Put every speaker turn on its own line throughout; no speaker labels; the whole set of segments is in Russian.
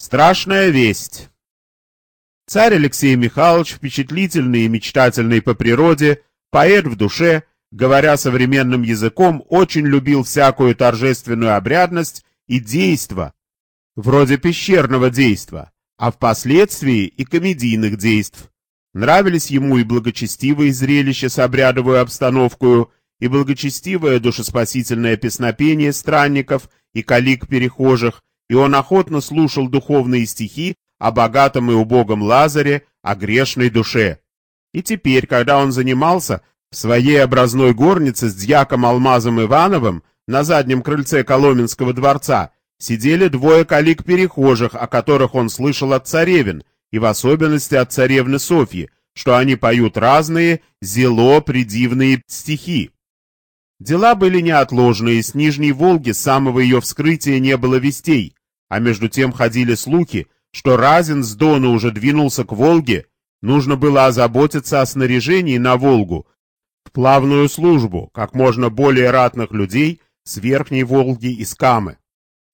Страшная весть. Царь Алексей Михайлович, впечатлительный и мечтательный по природе, поэт в душе, говоря современным языком, очень любил всякую торжественную обрядность и действо, вроде пещерного действа, а впоследствии и комедийных действ. Нравились ему и благочестивые зрелища с обрядовую обстановкою, и благочестивое душеспасительное песнопение странников и калик перехожих, и он охотно слушал духовные стихи о богатом и убогом Лазаре, о грешной душе. И теперь, когда он занимался в своей образной горнице с дьяком Алмазом Ивановым на заднем крыльце Коломенского дворца, сидели двое калик-перехожих, о которых он слышал от царевин, и в особенности от царевны Софьи, что они поют разные, зело придивные стихи. Дела были неотложные, с Нижней Волги с самого ее вскрытия не было вестей, а между тем ходили слухи, что Разин с Дона уже двинулся к Волге, нужно было озаботиться о снаряжении на Волгу, в плавную службу, как можно более ратных людей с Верхней Волги и с Камы.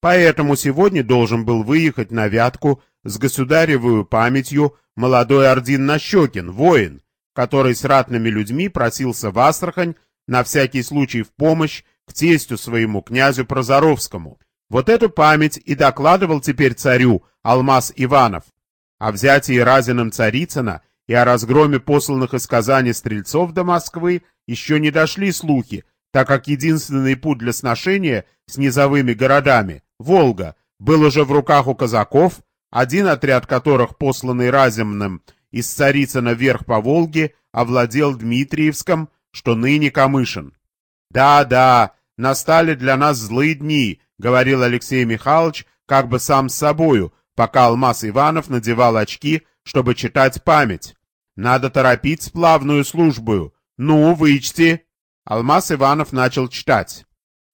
Поэтому сегодня должен был выехать на Вятку с государевую памятью молодой Ордин Нащекин, воин, который с ратными людьми просился в Астрахань на всякий случай в помощь к тестю своему князю Прозоровскому. Вот эту память и докладывал теперь царю Алмаз Иванов. О взятии Разиным Царицына и о разгроме посланных из Казани стрельцов до Москвы еще не дошли слухи, так как единственный путь для сношения с низовыми городами, Волга, был уже в руках у казаков, один отряд которых, посланный Разимным из Царицына вверх по Волге, овладел Дмитриевском, что ныне Камышин. Да-да, настали для нас злые дни, говорил Алексей Михайлович как бы сам с собою, пока Алмаз Иванов надевал очки, чтобы читать память. Надо торопить сплавную службу. Ну, вычти. Алмаз Иванов начал читать.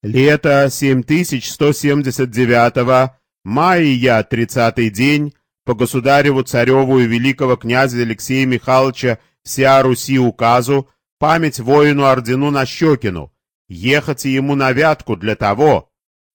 Лето 7179 мая, тридцатый день, по государеву цареву и великого князя Алексея Михайловича вся Руси указу, память воину ордену Нащекину, ехать ему на вятку для того,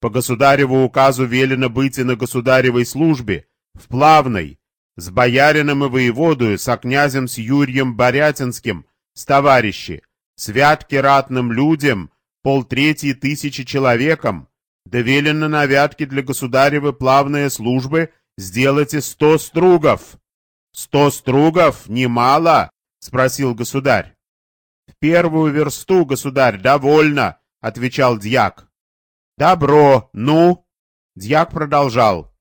по государеву указу велено быть и на государевой службе, в плавной, с боярином и воеводою, со князем с Юрием Борятинским, с товарищи, святки ратным людям, полтретьей тысячи человекам, да велено на вятке для государевы плавные службы сделайте сто стругов. Сто стругов? Немало? — спросил государь. — В первую версту, государь, довольно, — отвечал дьяк. «Добро, ну?» Дьяк продолжал.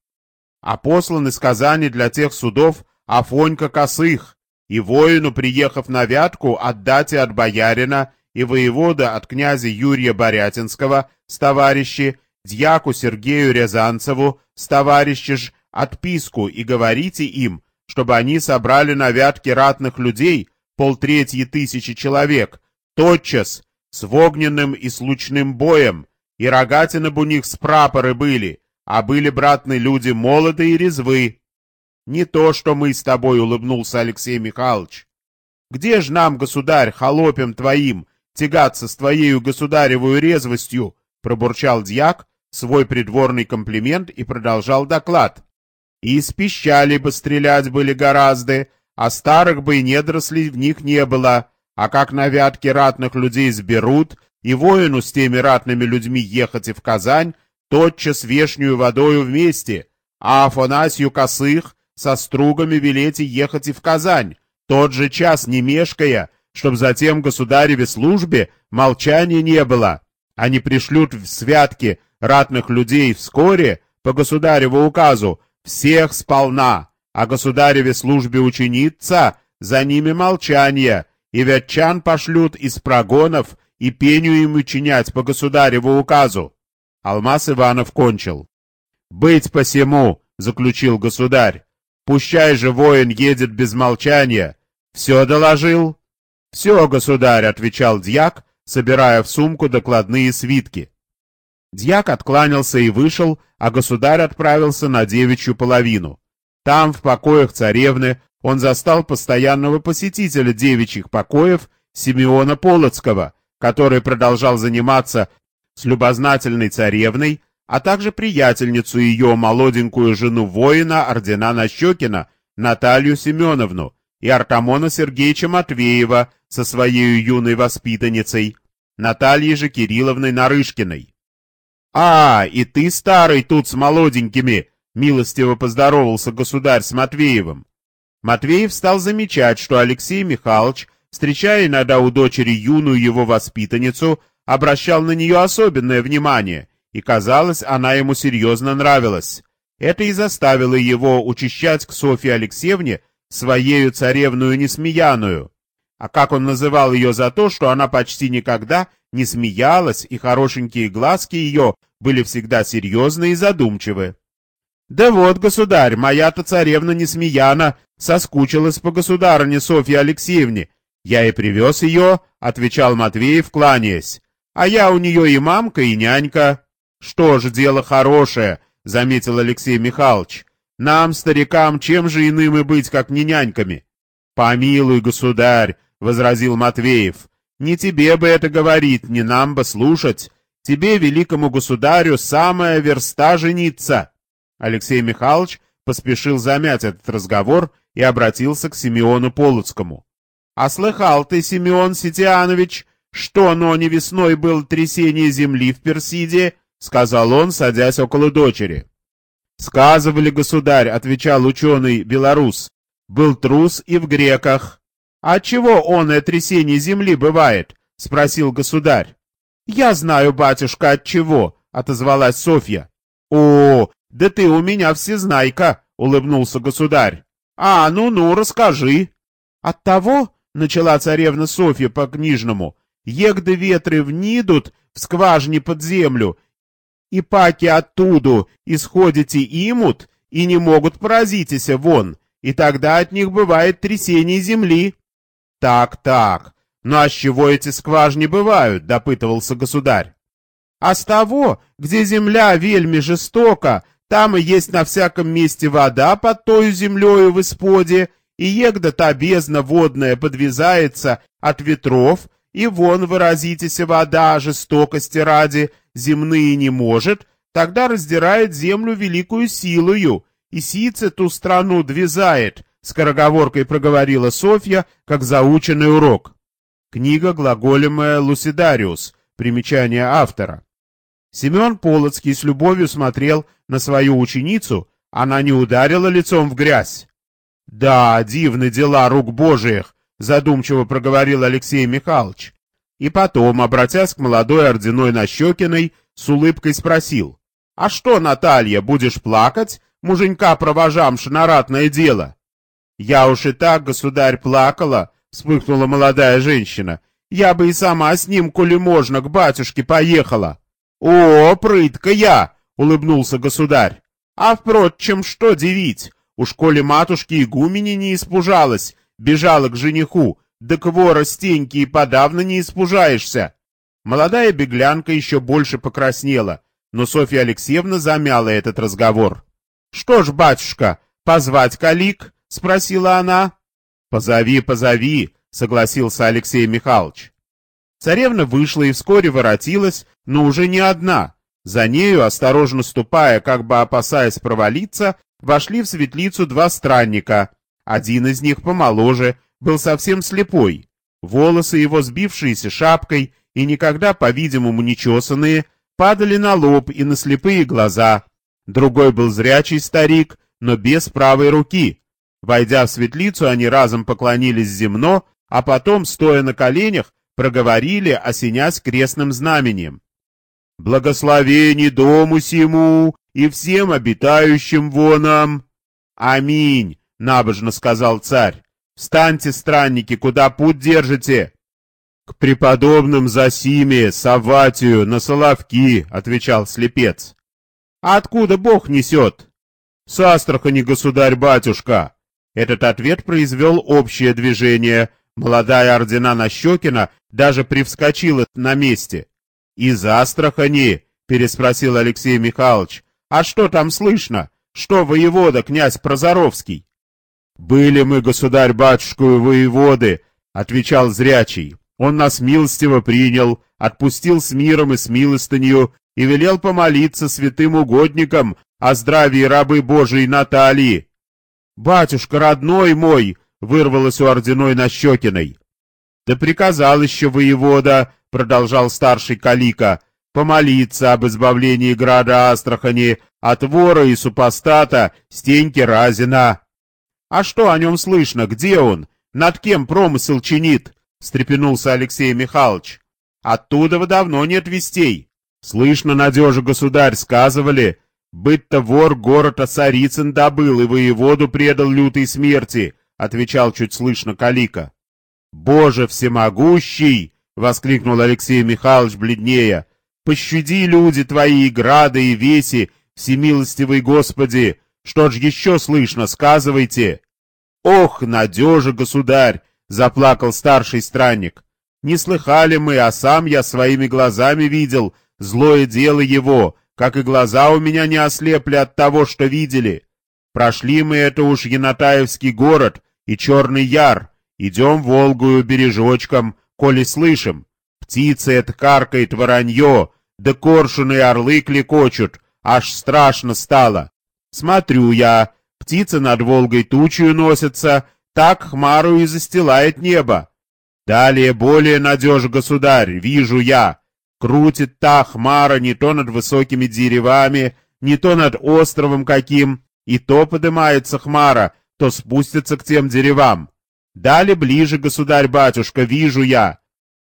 «А послан из Казани для тех судов Афонька Косых, и воину, приехав на Вятку, отдать и от боярина, и воевода от князя Юрия Борятинского с товарищи, дьяку Сергею Рязанцеву с товарищи ж отписку и говорите им, чтобы они собрали на Вятке ратных людей, полтретьи тысячи человек, тотчас, с огненным и случным боем, и рогатины б у них с прапоры были, а были, братные люди, молоды и резвы. Не то, что мы с тобой, — улыбнулся Алексей Михайлович. Где ж нам, государь, холопем твоим, тягаться с твоею государевую резвостью? — пробурчал дьяк свой придворный комплимент и продолжал доклад. И из пищали бы стрелять были гораздо, а старых бы и недорослей в них не было, а как на вятке ратных людей сберут, и воину с теми ратными людьми ехать и в Казань, тотчас вешнюю водою вместе, а Афанасью Косых со стругами велете ехать и в Казань, тот же час не мешкая, чтоб затем государеве службе молчания не было. Они пришлют в святки ратных людей вскоре, по государеву указу, всех сполна, а государеве службе ученица, за ними молчание, и ветчан пошлют из прогонов и пению им учинять по государеву указу. Алмаз Иванов кончил. «Быть посему», — заключил государь, — «пущай же воин едет без молчания. Все доложил?» «Все, государь», — отвечал дьяк, собирая в сумку докладные свитки. Дьяк откланялся и вышел, а государь отправился на девичью половину. Там, в покоях царевны, он застал постоянного посетителя девичьих покоев Симеона Полоцкого, который продолжал заниматься с любознательной царевной, а также приятельницу ее, молоденькую жену воина ордена Нащекина, Наталью Семеновну, и Артамона Сергеевича Матвеева со своей юной воспитанницей, Натальей же Кирилловной Нарышкиной. «А, и ты, старый, тут с молоденькими!» — милостиво поздоровался государь с Матвеевым. Матвеев стал замечать, что Алексей Михайлович, встречая иногда у дочери юную его воспитанницу, обращал на нее особенное внимание, и, казалось, она ему серьезно нравилась. Это и заставило его учащать к Софье Алексеевне своею царевную несмеяную. А как он называл ее за то, что она почти никогда не смеялась, и хорошенькие глазки ее были всегда серьезны и задумчивы. «Да вот, государь, моя-то царевна Несмеяна соскучилась по государыне Софье Алексеевне. Я и привез ее», — отвечал Матвеев, кланяясь. «А я у нее и мамка, и нянька». «Что ж, дело хорошее», — заметил Алексей Михайлович. «Нам, старикам, чем же иным и быть, как не няньками?» «Помилуй, государь», — возразил Матвеев. «Не тебе бы это говорить, не нам бы слушать. Тебе, великому государю, самая верста жениться». Алексей Михайлович поспешил замять этот разговор и обратился к Симеону Полоцкому. «А слыхал ты, Симеон Ситианович, что, но не весной было трясение земли в Персиде?» — сказал он, садясь около дочери. «Сказывали, государь», — отвечал ученый белорус, — «был трус и в греках». «А чего он и трясение земли бывает?» — спросил государь. «Я знаю, батюшка, от чего», — отозвалась Софья. «О, да ты у меня всезнайка», — улыбнулся государь. «А, ну-ну, расскажи». «От того», — начала царевна Софья по-книжному, — «егды ветры внидут в скважине под землю, и паки оттуда исходите имут, и не могут поразитеся вон, и тогда от них бывает трясение земли. Так, так, ну а с чего эти скважни бывают, допытывался государь. А с того, где земля вельми жестока, там и есть на всяком месте вода под тою землею в исподе, и егда та бездна водная подвязается от ветров, и вон выразитеся вода жестокости ради, земные не может, тогда раздирает землю великую силою, и сице ту страну двизает, скороговоркой проговорила Софья, как заученный урок. Книга глаголемая «Лусидариус», примечание автора. Семен Полоцкий с любовью смотрел на свою ученицу, она не ударила лицом в грязь. «Да, дивны дела рук божиих», — задумчиво проговорил Алексей Михайлович. И потом, обратясь к молодой орденой Нащекиной, с улыбкой спросил. «А что, Наталья, будешь плакать? Муженька провожамши на ратное дело». «Я уж и так, государь, плакала», — вспыхнула молодая женщина. «Я бы и сама с ним, коли можно, к батюшке поехала». «О, прытка я!» — улыбнулся государь. «А, впрочем, что девить? Уж коли матушки игумени не испужалась, бежала к жениху, да кого стеньки и подавно не испужаешься. Молодая беглянка еще больше покраснела, но Софья Алексеевна замяла этот разговор. — Что ж, батюшка, позвать калик? — спросила она. — Позови, позови, — согласился Алексей Михайлович. Царевна вышла и вскоре воротилась, но уже не одна. За нею, осторожно ступая, как бы опасаясь провалиться, вошли в светлицу два странника. Один из них помоложе, был совсем слепой. Волосы его, сбившиеся шапкой и никогда, по-видимому, не чесанные, падали на лоб и на слепые глаза. Другой был зрячий старик, но без правой руки. Войдя в светлицу, они разом поклонились земно, а потом, стоя на коленях, проговорили, осенясь крестным знамением. «Благословени дому сему и всем обитающим вонам!» «Аминь!» — набожно сказал царь. Встаньте, странники, куда путь держите? К преподобным Засиме, Саватию, на Соловки, отвечал слепец. Откуда Бог несет? С Астрахани, государь-батюшка. Этот ответ произвел общее движение. Молодая ордена Нащекина даже привскочила на месте. «Из Астрахани?» — переспросил Алексей Михайлович. «А что там слышно? Что воевода, князь Прозоровский?» «Были мы, государь-батюшку, воеводы», — отвечал зрячий. «Он нас милостиво принял, отпустил с миром и с милостынью, и велел помолиться святым угодникам о здравии рабы Божией Натальи. «Батюшка, родной мой!» — вырвалось у Орденой Нащекиной. «Да приказал еще воевода», — продолжал старший Калика, — «помолиться об избавлении града Астрахани от вора и супостата Стеньки Разина». «А что о нем слышно? Где он? Над кем промысел чинит?» — встрепенулся Алексей Михайлович. «Оттуда давно нет вестей. Слышно, надежа государь, сказывали, быть-то вор город Царицын добыл и воеводу предал лютой смерти», — отвечал чуть слышно Калика. «Боже всемогущий!» — воскликнул Алексей Михайлович бледнее. «Пощади, люди твои, и грады, и веси, всемилостивый Господи! Что ж еще слышно, сказывайте!» «Ох, надежа, государь!» — заплакал старший странник. «Не слыхали мы, а сам я своими глазами видел злое дело его, как и глаза у меня не ослепли от того, что видели. Прошли мы это уж Янатаевский город и Черный Яр, идем Волгую бережочком, коли слышим. Птицы это каркает воронье, да коршуны орлы клекочут, аж страшно стало. Смотрю я, птицы над Волгой тучью носятся, так хмару и застилает небо. Далее более надежь, государь, вижу я. Крутит та хмара не то над высокими деревами, не то над островом каким, и то поднимается хмара, то спустится к тем деревам. Далее ближе, государь-батюшка, вижу я.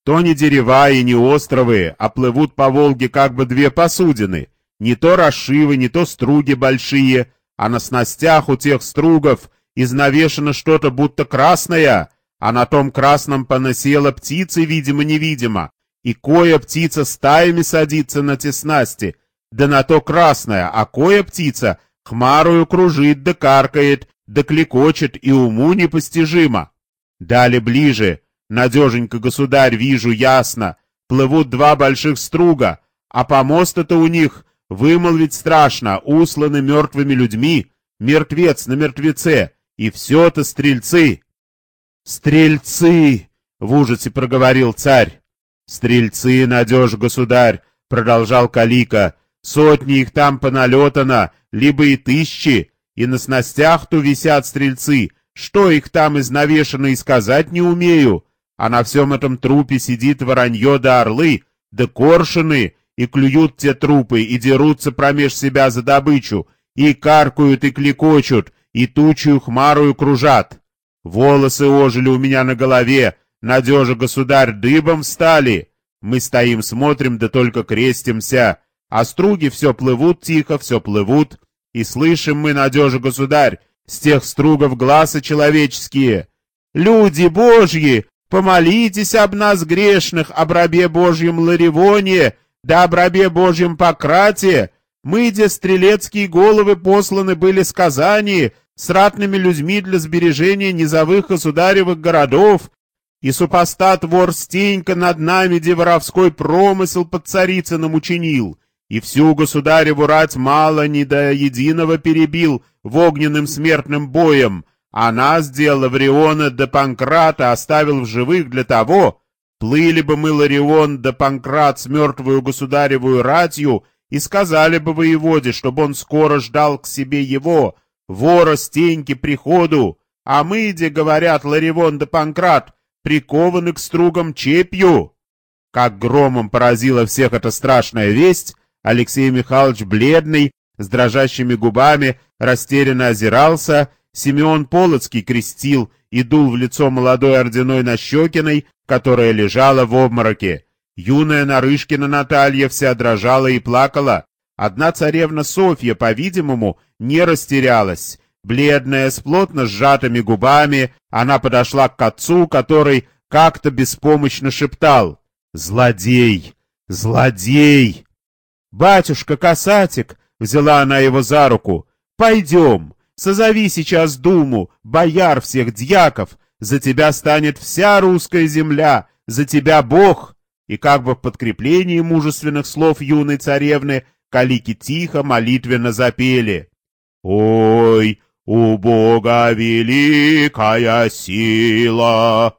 То не дерева и не островы, а плывут по Волге как бы две посудины. Не то расшивы, не то струги большие, а на снастях у тех стругов изнавешено что-то будто красное, а на том красном понасела птицы, видимо-невидимо, и кое птица стаями садится на те снасти, да на то красная, а кое птица хмарую кружит да каркает, да клекочет и уму непостижимо. Дали ближе, надеженько, государь, вижу ясно, плывут два больших струга, а помоста-то у них Вымолвить страшно, усланы мертвыми людьми, мертвец на мертвеце, и все-то стрельцы. Стрельцы! В ужасе проговорил царь. Стрельцы, надежь, государь, продолжал Калика. Сотни их там поналетано, либо и тысячи, и на снастях-то висят стрельцы. Что их там изнавешено и сказать не умею. А на всем этом трупе сидит воронье да орлы, да коршуны, и клюют те трупы, и дерутся промеж себя за добычу, и каркают, и клекочут, и тучью хмарую кружат. Волосы ожили у меня на голове, надежа, государь, дыбом встали. Мы стоим, смотрим, да только крестимся, а струги все плывут тихо, все плывут, и слышим мы, надежа, государь, с тех стругов глаза человеческие. Люди Божьи, помолитесь об нас грешных, об рабе Божьем Ларивоне, да об рабе Божьем Пократе, мы, где стрелецкие головы посланы были сказания с ратными людьми для сбережения низовых государевых городов, и супостат вор Стенька над нами, где воровской промысел под Царицыным учинил, и всю государеву рать мало не до единого перебил в огненным смертным боем, а нас, дело Вриона до Панкрата, оставил в живых для того, Плыли бы мы, Ларион да Панкрат, с мертвую государевую ратью, и сказали бы воеводе, чтобы он скоро ждал к себе его, вора стеньки приходу, а мы, где говорят Ларивон да Панкрат, прикованы к стругам чепью. Как громом поразила всех эта страшная весть, Алексей Михайлович, бледный, с дрожащими губами, растерянно озирался, Симеон Полоцкий крестил и дул в лицо молодой орденой Нащекиной, которая лежала в обмороке. Юная Нарышкина Наталья вся дрожала и плакала. Одна царевна Софья, по-видимому, не растерялась. Бледная, с плотно сжатыми губами, она подошла к отцу, который как-то беспомощно шептал «Злодей! Злодей!» «Батюшка Касатик!» — взяла она его за руку. «Пойдем, созови сейчас думу, бояр всех дьяков, за тебя станет вся русская земля, за тебя Бог!» И как бы в подкреплении мужественных слов юной царевны калики тихо молитвенно запели. «Ой, у Бога великая сила!»